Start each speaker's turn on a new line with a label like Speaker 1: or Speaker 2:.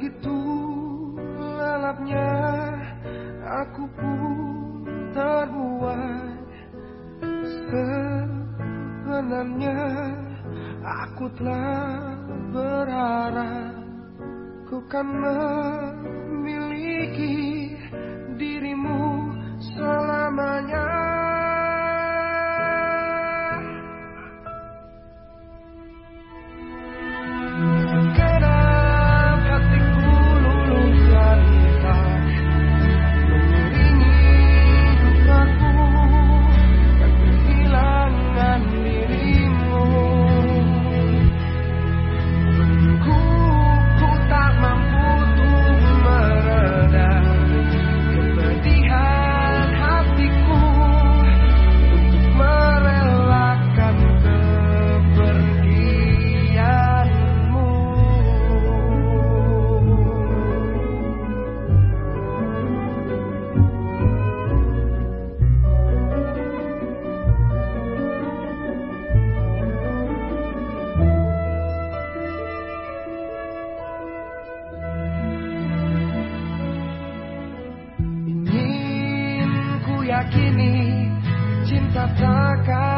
Speaker 1: Begitu lelapnya aku pun terbuai. Sebenarnya aku telah berharap Ku kan memiliki dirimu yakini cinta takkan